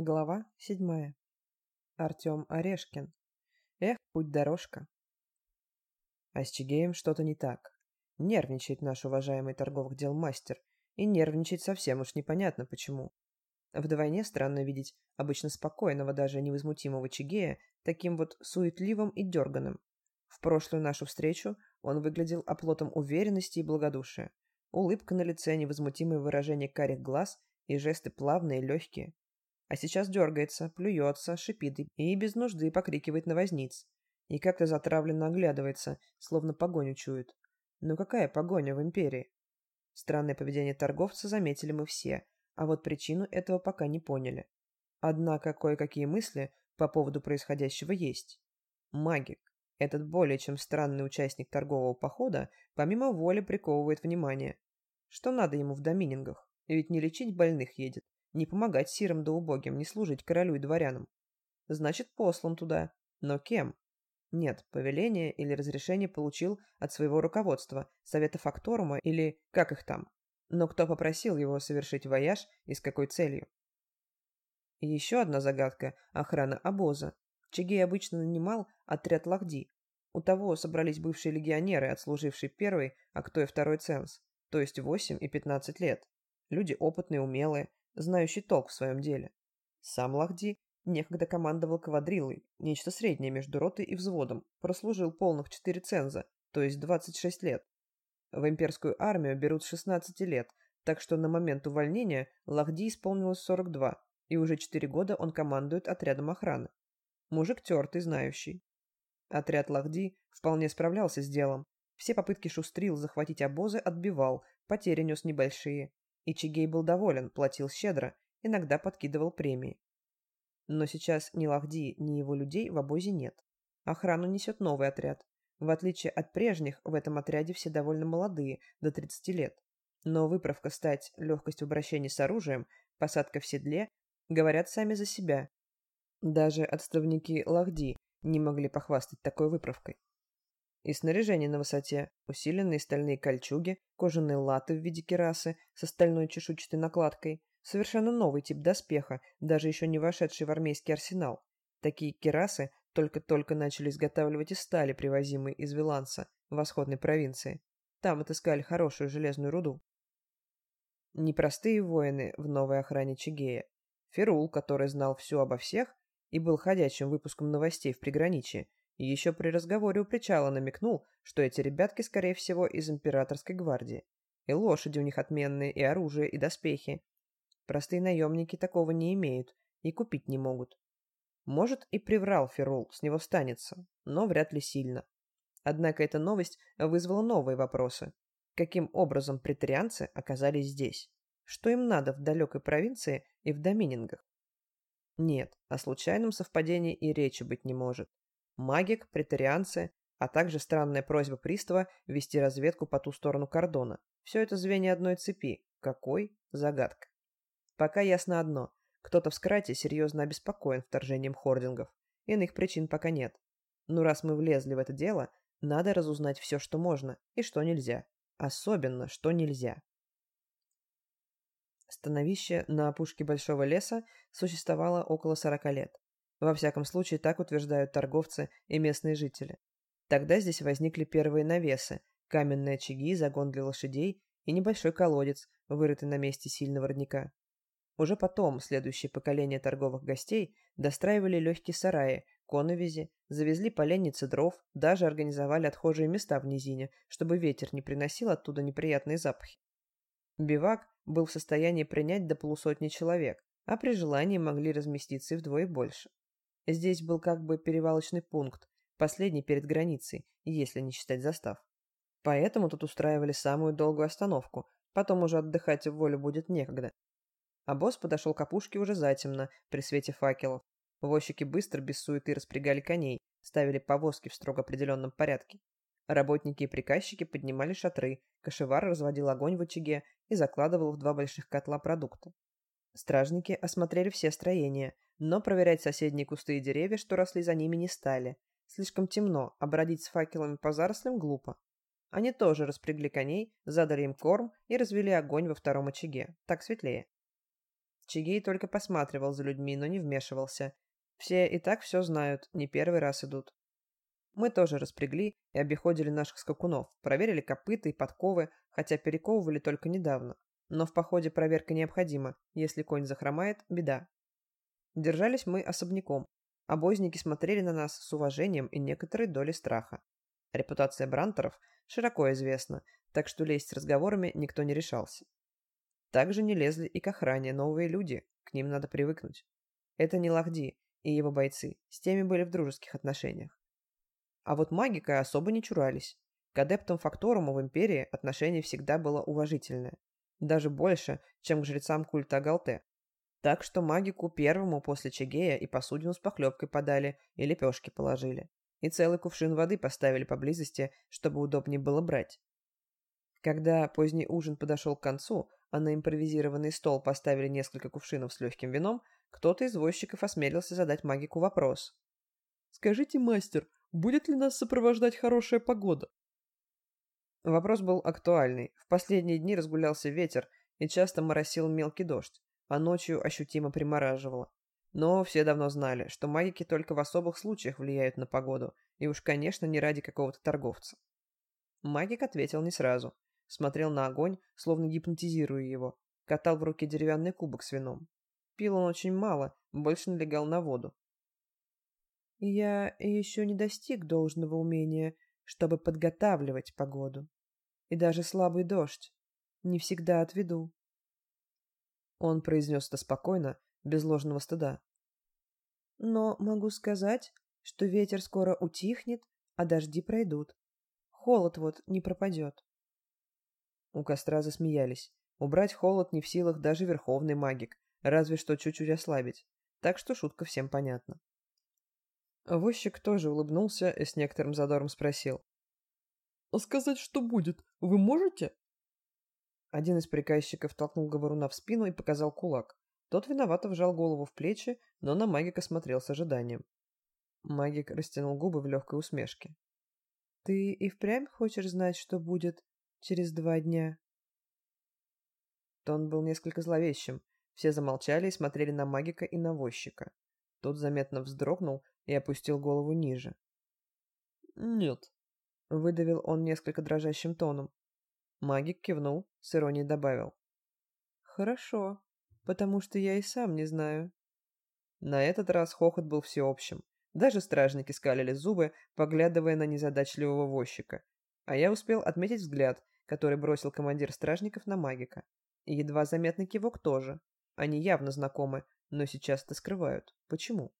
Глава седьмая. Артем Орешкин. Эх, путь-дорожка. А с Чигеем что-то не так. Нервничает наш уважаемый торговых дел мастер. И нервничает совсем уж непонятно почему. Вдвойне странно видеть обычно спокойного, даже невозмутимого Чигея таким вот суетливым и дерганым. В прошлую нашу встречу он выглядел оплотом уверенности и благодушия. Улыбка на лице, невозмутимое выражение карих глаз и жесты плавные, легкие. А сейчас дергается, плюется, шипит и без нужды покрикивает на возниц. И как-то затравленно оглядывается, словно погоню чует. Ну какая погоня в империи? Странное поведение торговца заметили мы все, а вот причину этого пока не поняли. Однако кое-какие мысли по поводу происходящего есть. Магик, этот более чем странный участник торгового похода, помимо воли приковывает внимание. Что надо ему в доминингах? Ведь не лечить больных едет, не помогать сирым да убогим, не служить королю и дворянам. Значит, послан туда. Но кем? Нет, повеление или разрешение получил от своего руководства, совета факторума или как их там. Но кто попросил его совершить вояж и с какой целью? И еще одна загадка – охрана обоза. Чигей обычно нанимал отряд Лахди. У того собрались бывшие легионеры, отслужившие первый, а кто и второй ценз, то есть 8 и 15 лет. Люди опытные, умелые, знающий толк в своем деле. Сам Лахди некогда командовал квадрилой, нечто среднее между ротой и взводом, прослужил полных 4 ценза, то есть 26 лет. В имперскую армию берут с 16 лет, так что на момент увольнения Лахди исполнилось 42, и уже 4 года он командует отрядом охраны. Мужик тертый, знающий. Отряд Лахди вполне справлялся с делом. Все попытки шустрил захватить обозы отбивал, потери нес небольшие. И Чигей был доволен, платил щедро, иногда подкидывал премии. Но сейчас ни Лахди, ни его людей в обозе нет. Охрану несет новый отряд. В отличие от прежних, в этом отряде все довольно молодые, до 30 лет. Но выправка стать, легкость в обращении с оружием, посадка в седле, говорят сами за себя. Даже отставники Лахди не могли похвастать такой выправкой. И снаряжение на высоте, усиленные стальные кольчуги, кожаные латы в виде керасы с остальной чешуйчатой накладкой, совершенно новый тип доспеха, даже еще не вошедший в армейский арсенал. Такие керасы только-только начали изготавливать из стали, привозимой из Виланса, восходной провинции. Там отыскали хорошую железную руду. Непростые воины в новой охране Чигея. Ферул, который знал все обо всех и был ходячим выпуском новостей в приграничье, и еще при разговоре у причала намекнул, что эти ребятки, скорее всего, из императорской гвардии. И лошади у них отменные, и оружие, и доспехи. Простые наемники такого не имеют и купить не могут. Может, и приврал Ферул, с него станется, но вряд ли сильно. Однако эта новость вызвала новые вопросы. Каким образом претарианцы оказались здесь? Что им надо в далекой провинции и в доминингах? Нет, о случайном совпадении и речи быть не может магик, претарианцы, а также странная просьба пристава вести разведку по ту сторону кордона. Все это звенья одной цепи. Какой? Загадка. Пока ясно одно. Кто-то в скрате серьезно обеспокоен вторжением хордингов. Иных причин пока нет. Но раз мы влезли в это дело, надо разузнать все, что можно и что нельзя. Особенно, что нельзя. Становище на опушке большого леса существовало около 40 лет. Во всяком случае, так утверждают торговцы и местные жители. Тогда здесь возникли первые навесы, каменные очаги, загон для лошадей и небольшой колодец, вырытый на месте сильного родника. Уже потом следующее поколение торговых гостей достраивали легкие сараи, коновизи, завезли поленницы дров, даже организовали отхожие места в низине, чтобы ветер не приносил оттуда неприятные запахи. Бивак был в состоянии принять до полусотни человек, а при желании могли разместиться и вдвое больше. Здесь был как бы перевалочный пункт, последний перед границей, если не считать застав. Поэтому тут устраивали самую долгую остановку, потом уже отдыхать в волю будет некогда. А босс подошел к опушке уже затемно, при свете факелов. Возчики быстро, без суеты, распрягали коней, ставили повозки в строго определенном порядке. Работники и приказчики поднимали шатры, кошевар разводил огонь в очаге и закладывал в два больших котла продукты. Стражники осмотрели все строения, но проверять соседние кусты и деревья, что росли за ними, не стали. Слишком темно, а бродить с факелами по зарослям глупо. Они тоже распрягли коней, задали им корм и развели огонь во втором очаге. Так светлее. Чигей только посматривал за людьми, но не вмешивался. Все и так все знают, не первый раз идут. Мы тоже распрягли и обиходили наших скакунов, проверили копыта и подковы, хотя перековывали только недавно. Но в походе проверка необходима, если конь захромает – беда. Держались мы особняком. Обозники смотрели на нас с уважением и некоторой долей страха. Репутация брантеров широко известна, так что лезть с разговорами никто не решался. Также не лезли и к охране новые люди, к ним надо привыкнуть. Это не Лахди и его бойцы, с теми были в дружеских отношениях. А вот магика особо не чурались. К адептам Факторума в Империи отношение всегда было уважительное. Даже больше, чем к жрецам культа Галте. Так что магику первому после Чегея и посудину с похлебкой подали, и лепешки положили. И целый кувшин воды поставили поблизости, чтобы удобнее было брать. Когда поздний ужин подошел к концу, а на импровизированный стол поставили несколько кувшинов с легким вином, кто-то из возчиков осмелился задать магику вопрос. «Скажите, мастер, будет ли нас сопровождать хорошая погода?» Вопрос был актуальный. В последние дни разгулялся ветер и часто моросил мелкий дождь, а ночью ощутимо примораживало. Но все давно знали, что магики только в особых случаях влияют на погоду, и уж, конечно, не ради какого-то торговца. Магик ответил не сразу смотрел на огонь, словно гипнотизируя его, катал в руке деревянный кубок с вином. Пил он очень мало, больше налегал на воду. «Я еще не достиг должного умения, чтобы подготавливать погоду. И даже слабый дождь не всегда отведу». Он произнес это спокойно, без ложного стыда. «Но могу сказать, что ветер скоро утихнет, а дожди пройдут. Холод вот не пропадет». У костра засмеялись. Убрать холод не в силах даже верховный магик, разве что чуть-чуть ослабить. Так что шутка всем понятна. Возчик тоже улыбнулся и с некоторым задором спросил. «А сказать, что будет, вы можете?» Один из приказчиков толкнул говоруна в спину и показал кулак. Тот виновато вжал голову в плечи, но на магика смотрел с ожиданием. Магик растянул губы в легкой усмешке. «Ты и впрямь хочешь знать, что будет через два дня. Тон был несколько зловещим. Все замолчали и смотрели на магика и на возчика. Тот заметно вздрогнул и опустил голову ниже. «Нет», — выдавил он несколько дрожащим тоном. Магик кивнул, с иронией добавил. «Хорошо, потому что я и сам не знаю». На этот раз хохот был всеобщим. Даже стражники скалили зубы, поглядывая на незадачливого возчика, а я успел отметить взгляд, который бросил командир стражников на магика. И едва заметный кивок тоже. Они явно знакомы, но сейчас это скрывают. Почему?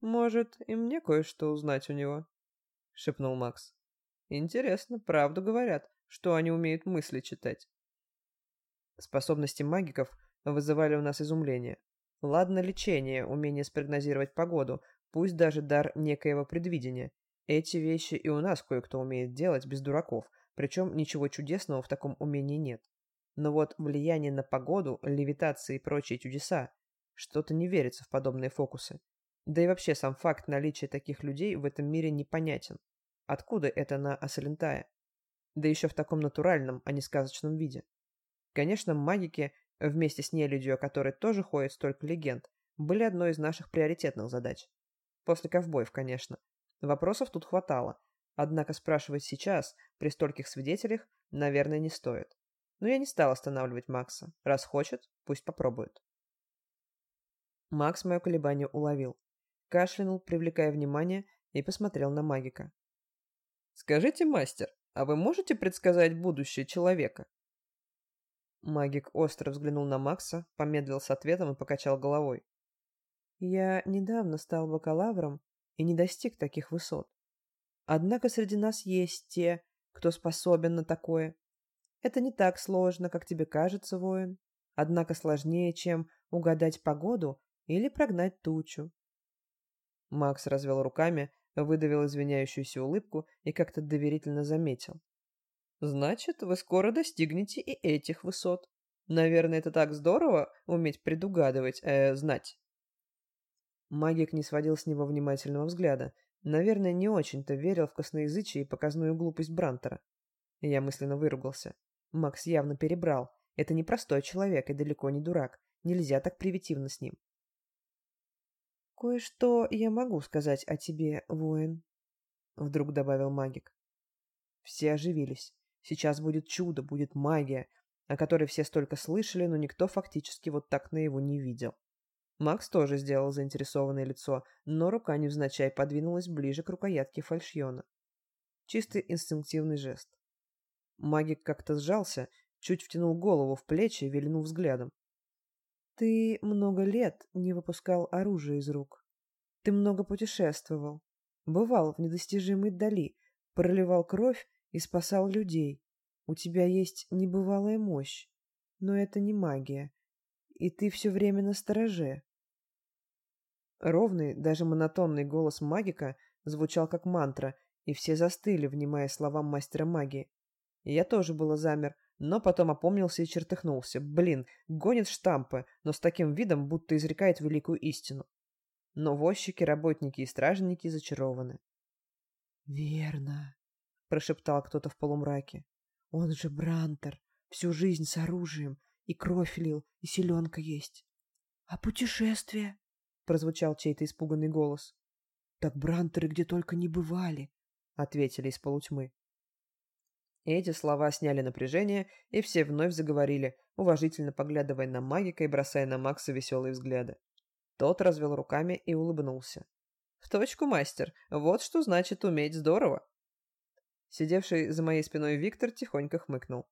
«Может, и мне кое-что узнать у него», — шепнул Макс. «Интересно, правду говорят, что они умеют мысли читать». Способности магиков вызывали у нас изумление. Ладно лечение, умение спрогнозировать погоду, пусть даже дар некоего предвидения, эти вещи и у нас кое-кто умеет делать без дураков, причем ничего чудесного в таком умении нет. Но вот влияние на погоду, левитации и прочие чудеса, что-то не верится в подобные фокусы. Да и вообще сам факт наличия таких людей в этом мире непонятен. Откуда это на Асалентае? Да еще в таком натуральном, а не сказочном виде. Конечно, магики, вместе с нелюдью, о которой тоже ходит столько легенд, были одной из наших приоритетных задач. После ковбоев, конечно. Вопросов тут хватало, однако спрашивать сейчас, при стольких свидетелях, наверное, не стоит. Но я не стал останавливать Макса. Раз хочет, пусть попробует. Макс мое колебание уловил. Кашлянул, привлекая внимание, и посмотрел на магика. «Скажите, мастер, а вы можете предсказать будущее человека?» Магик остро взглянул на Макса, помедлил с ответом и покачал головой. «Я недавно стал бакалавром и не достиг таких высот. Однако среди нас есть те, кто способен на такое. Это не так сложно, как тебе кажется, воин. Однако сложнее, чем угадать погоду или прогнать тучу. Макс развел руками, выдавил извиняющуюся улыбку и как-то доверительно заметил. «Значит, вы скоро достигнете и этих высот. Наверное, это так здорово уметь предугадывать, э, знать». Магик не сводил с него внимательного взгляда. Наверное, не очень-то верил в косноязычие и показную глупость Брантера. Я мысленно выругался. Макс явно перебрал. Это не простой человек и далеко не дурак. Нельзя так привитивно с ним. «Кое-что я могу сказать о тебе, воин», — вдруг добавил магик. Все оживились. Сейчас будет чудо, будет магия, о которой все столько слышали, но никто фактически вот так на его не видел. Макс тоже сделал заинтересованное лицо, но рука невзначай подвинулась ближе к рукоятке фальшьона. Чистый инстинктивный жест. Магик как-то сжался, чуть втянул голову в плечи и вильнул взглядом. «Ты много лет не выпускал оружие из рук. Ты много путешествовал, бывал в недостижимой дали, проливал кровь и спасал людей. У тебя есть небывалая мощь, но это не магия, и ты все время на стороже». Ровный, даже монотонный голос магика звучал как мантра, и все застыли, внимая словам мастера магии. Я тоже было замер, но потом опомнился и чертыхнулся. Блин, гонит штампы, но с таким видом, будто изрекает великую истину. Но возчики, работники и стражники зачарованы. «Верно», — прошептал кто-то в полумраке. «Он же Брантер, всю жизнь с оружием, и кровь лил, и селенка есть». «А путешествие?» — прозвучал чей-то испуганный голос. «Так Брантеры где только не бывали», — ответили из полутьмы. Эти слова сняли напряжение, и все вновь заговорили, уважительно поглядывая на магика и бросая на Макса веселые взгляды. Тот развел руками и улыбнулся. «В точку, мастер. Вот что значит уметь здорово!» Сидевший за моей спиной Виктор тихонько хмыкнул.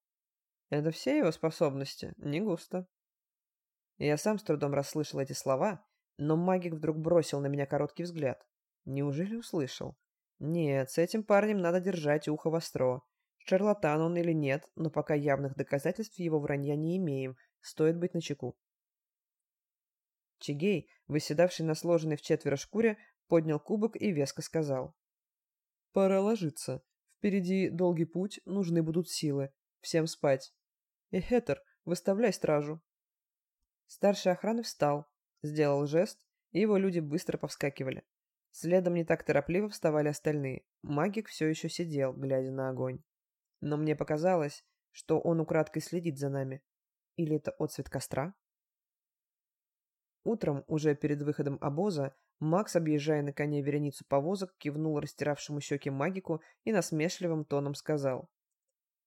«Это все его способности? Не густо». Я сам с трудом расслышал эти слова, но магик вдруг бросил на меня короткий взгляд. Неужели услышал? Нет, с этим парнем надо держать ухо востро. Шарлатан он или нет, но пока явных доказательств его вранья не имеем, стоит быть начеку. Чигей, выседавший на сложенной в четверо шкуре, поднял кубок и веско сказал. «Пора ложиться. Впереди долгий путь, нужны будут силы. Всем спать. И Хетер, выставляй стражу». Старший охраны встал, сделал жест, и его люди быстро повскакивали. Следом не так торопливо вставали остальные. Магик все еще сидел, глядя на огонь но мне показалось, что он украдкой следит за нами. Или это отцвет костра? Утром, уже перед выходом обоза, Макс, объезжая на коне вереницу повозок, кивнул растиравшему щеки магику и насмешливым тоном сказал.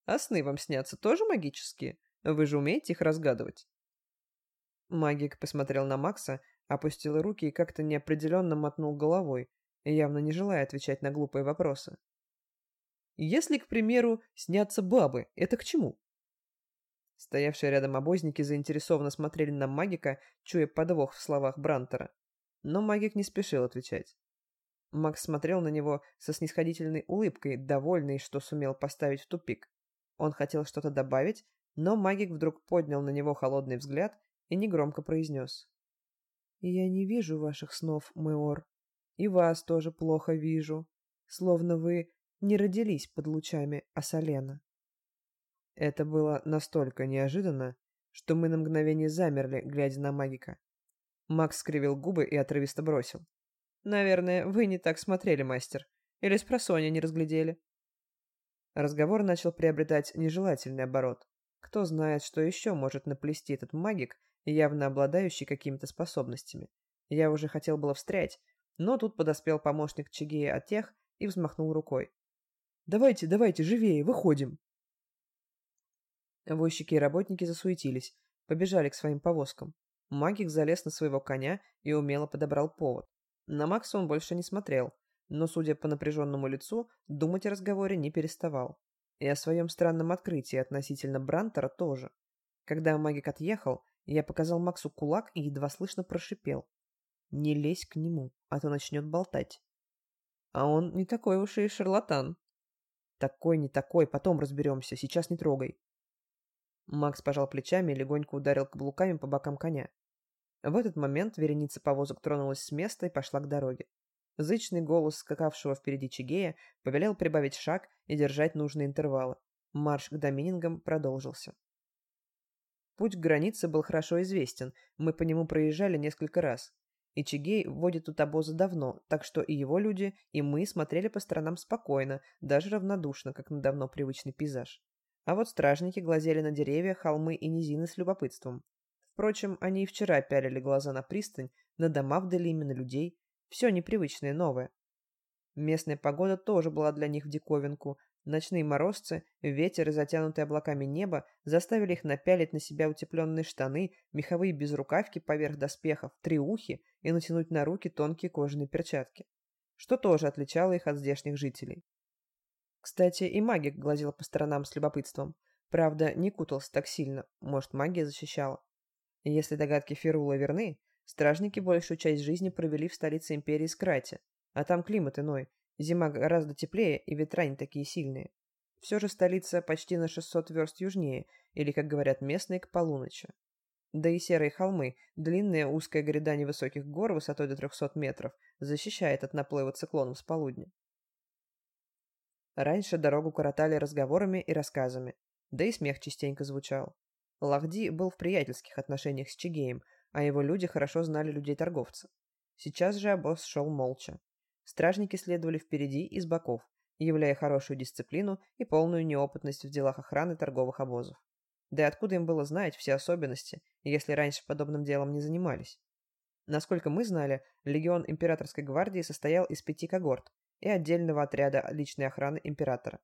«А сны вам снятся тоже магические? Вы же умеете их разгадывать?» Магик посмотрел на Макса, опустил руки и как-то неопределенно мотнул головой, явно не желая отвечать на глупые вопросы. Если, к примеру, снятся бабы, это к чему? Стоявшие рядом обозники заинтересованно смотрели на магика, чуя подвох в словах Брантера. Но магик не спешил отвечать. Макс смотрел на него со снисходительной улыбкой, довольный, что сумел поставить в тупик. Он хотел что-то добавить, но магик вдруг поднял на него холодный взгляд и негромко произнес. «Я не вижу ваших снов, Мэор. И вас тоже плохо вижу. Словно вы не родились под лучами Асалена. Это было настолько неожиданно, что мы на мгновение замерли, глядя на магика. Макс скривил губы и отрывисто бросил. «Наверное, вы не так смотрели, мастер. Или с просонья не разглядели?» Разговор начал приобретать нежелательный оборот. Кто знает, что еще может наплести этот магик, явно обладающий какими-то способностями. Я уже хотел было встрять, но тут подоспел помощник Чигея от тех и взмахнул рукой. Давайте, давайте, живее, выходим!» Возчики и работники засуетились, побежали к своим повозкам. Магик залез на своего коня и умело подобрал повод. На Макса он больше не смотрел, но, судя по напряженному лицу, думать о разговоре не переставал. И о своем странном открытии относительно Брантера тоже. Когда магик отъехал, я показал Максу кулак и едва слышно прошипел. «Не лезь к нему, а то начнет болтать». А он не такой уж и шарлатан. Такой, не такой, потом разберемся, сейчас не трогай. Макс пожал плечами и легонько ударил каблуками по бокам коня. В этот момент вереница повозок тронулась с места и пошла к дороге. Зычный голос скакавшего впереди Чигея повелел прибавить шаг и держать нужные интервалы. Марш к доминингам продолжился. Путь к границе был хорошо известен, мы по нему проезжали несколько раз. Ичигей вводит тут обозы давно, так что и его люди, и мы смотрели по сторонам спокойно, даже равнодушно, как на давно привычный пейзаж. А вот стражники глазели на деревья, холмы и низины с любопытством. Впрочем, они и вчера пялили глаза на пристань, на дома в Делиме, на людей. Все непривычное, новое. Местная погода тоже была для них в диковинку. Ночные морозцы, ветер и затянутые облаками небо заставили их напялить на себя утепленные штаны, меховые безрукавки поверх доспехов, триухи и натянуть на руки тонкие кожаные перчатки, что тоже отличало их от здешних жителей. Кстати, и магик глазел по сторонам с любопытством. Правда, не кутался так сильно, может, магия защищала. Если догадки Ферула верны, стражники большую часть жизни провели в столице империи Скрате, а там климат иной, зима гораздо теплее и ветра не такие сильные. Все же столица почти на 600 верст южнее, или, как говорят местные, к полуночи. Да и серые холмы, длинная узкая гряда невысоких гор высотой до 300 метров, защищает от наплыва циклонов с полудня. Раньше дорогу коротали разговорами и рассказами, да и смех частенько звучал. Лахди был в приятельских отношениях с Чигеем, а его люди хорошо знали людей-торговца. Сейчас же обоз шел молча. Стражники следовали впереди и с боков, являя хорошую дисциплину и полную неопытность в делах охраны торговых обозов. Да и откуда им было знать все особенности, если раньше подобным делом не занимались? Насколько мы знали, легион императорской гвардии состоял из пяти когорт и отдельного отряда личной охраны императора.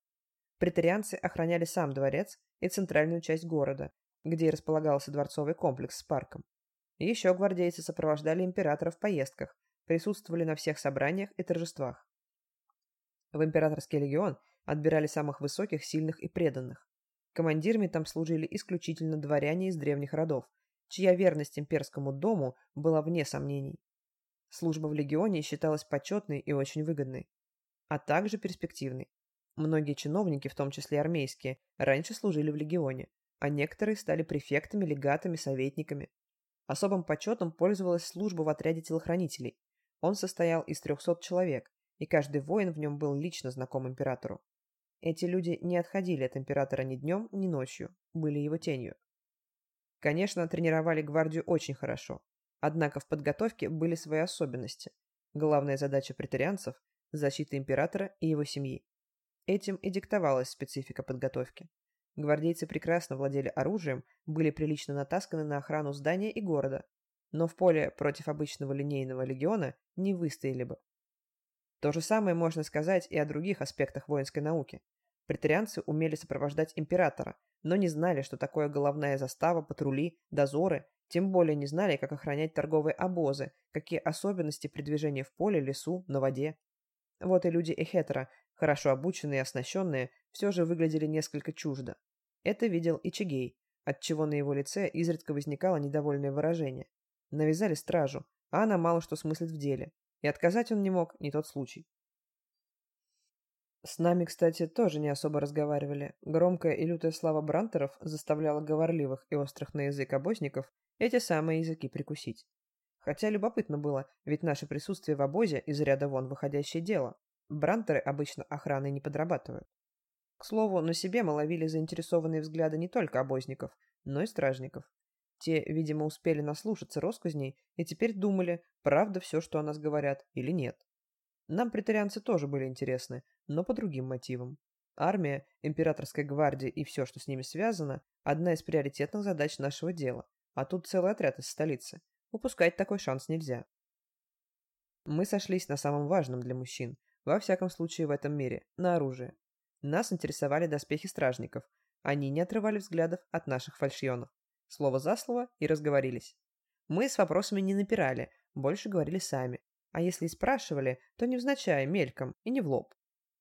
Претарианцы охраняли сам дворец и центральную часть города, где располагался дворцовый комплекс с парком. еще гвардейцы сопровождали императора в поездках, присутствовали на всех собраниях и торжествах. В императорский легион отбирали самых высоких, сильных и преданных. Командирами там служили исключительно дворяне из древних родов, чья верность имперскому дому была вне сомнений. Служба в легионе считалась почетной и очень выгодной, а также перспективной. Многие чиновники, в том числе армейские, раньше служили в легионе, а некоторые стали префектами, легатами, советниками. Особым почетом пользовалась служба в отряде телохранителей. Он состоял из 300 человек, и каждый воин в нем был лично знаком императору. Эти люди не отходили от императора ни днем, ни ночью, были его тенью. Конечно, тренировали гвардию очень хорошо, однако в подготовке были свои особенности. Главная задача претарианцев – защита императора и его семьи. Этим и диктовалась специфика подготовки. Гвардейцы прекрасно владели оружием, были прилично натасканы на охрану здания и города, но в поле против обычного линейного легиона не выстояли бы. То же самое можно сказать и о других аспектах воинской науки. Претарианцы умели сопровождать императора, но не знали, что такое головная застава, патрули, дозоры, тем более не знали, как охранять торговые обозы, какие особенности при движении в поле, лесу, на воде. Вот и люди Эхетера, хорошо обученные и оснащенные, все же выглядели несколько чуждо. Это видел и Чигей, отчего на его лице изредка возникало недовольное выражение. Навязали стражу, а она мало что смыслит в деле, и отказать он не мог, не тот случай. С нами, кстати, тоже не особо разговаривали. Громкая и лютая слава брантеров заставляла говорливых и острых на язык обозников эти самые языки прикусить. Хотя любопытно было, ведь наше присутствие в обозе из ряда вон выходящее дело. Брантеры обычно охраной не подрабатывают. К слову, на себе мы ловили заинтересованные взгляды не только обозников, но и стражников. Те, видимо, успели наслушаться росказней и теперь думали, правда все, что о нас говорят, или нет. Нам претарианцы тоже были интересны, но по другим мотивам. Армия, императорская гвардия и все, что с ними связано, одна из приоритетных задач нашего дела, а тут целый отряд из столицы. Упускать такой шанс нельзя. Мы сошлись на самом важном для мужчин, во всяком случае в этом мире, на оружие. Нас интересовали доспехи стражников. Они не отрывали взглядов от наших фальшионов. Слово за слово и разговорились. Мы с вопросами не напирали, больше говорили сами. А если и спрашивали, то невзначай, мельком и не в лоб.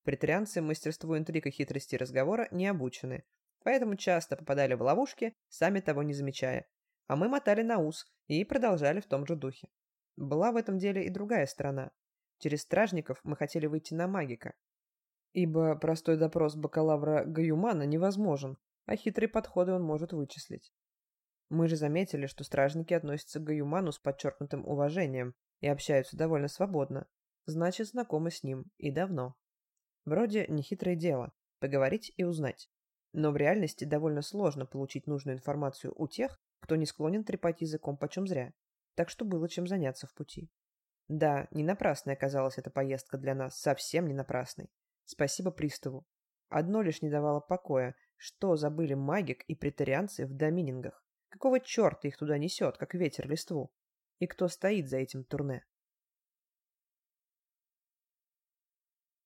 Претарианцы мастерству интриг и хитрости разговора не обучены, поэтому часто попадали в ловушки, сами того не замечая. А мы мотали на ус и продолжали в том же духе. Была в этом деле и другая сторона. Через стражников мы хотели выйти на магика, ибо простой допрос бакалавра Гаюмана невозможен, а хитрые подходы он может вычислить. Мы же заметили, что стражники относятся к Гаюману с подчеркнутым уважением и общаются довольно свободно, значит, знакомы с ним и давно. Вроде нехитрое дело – поговорить и узнать. Но в реальности довольно сложно получить нужную информацию у тех, кто не склонен трепать языком почем зря, так что было чем заняться в пути. Да, не напрасной оказалась эта поездка для нас, совсем не напрасной. Спасибо приставу. Одно лишь не давало покоя, что забыли магик и претарианцы в доминингах. Какого черта их туда несет, как ветер листву? И кто стоит за этим турне?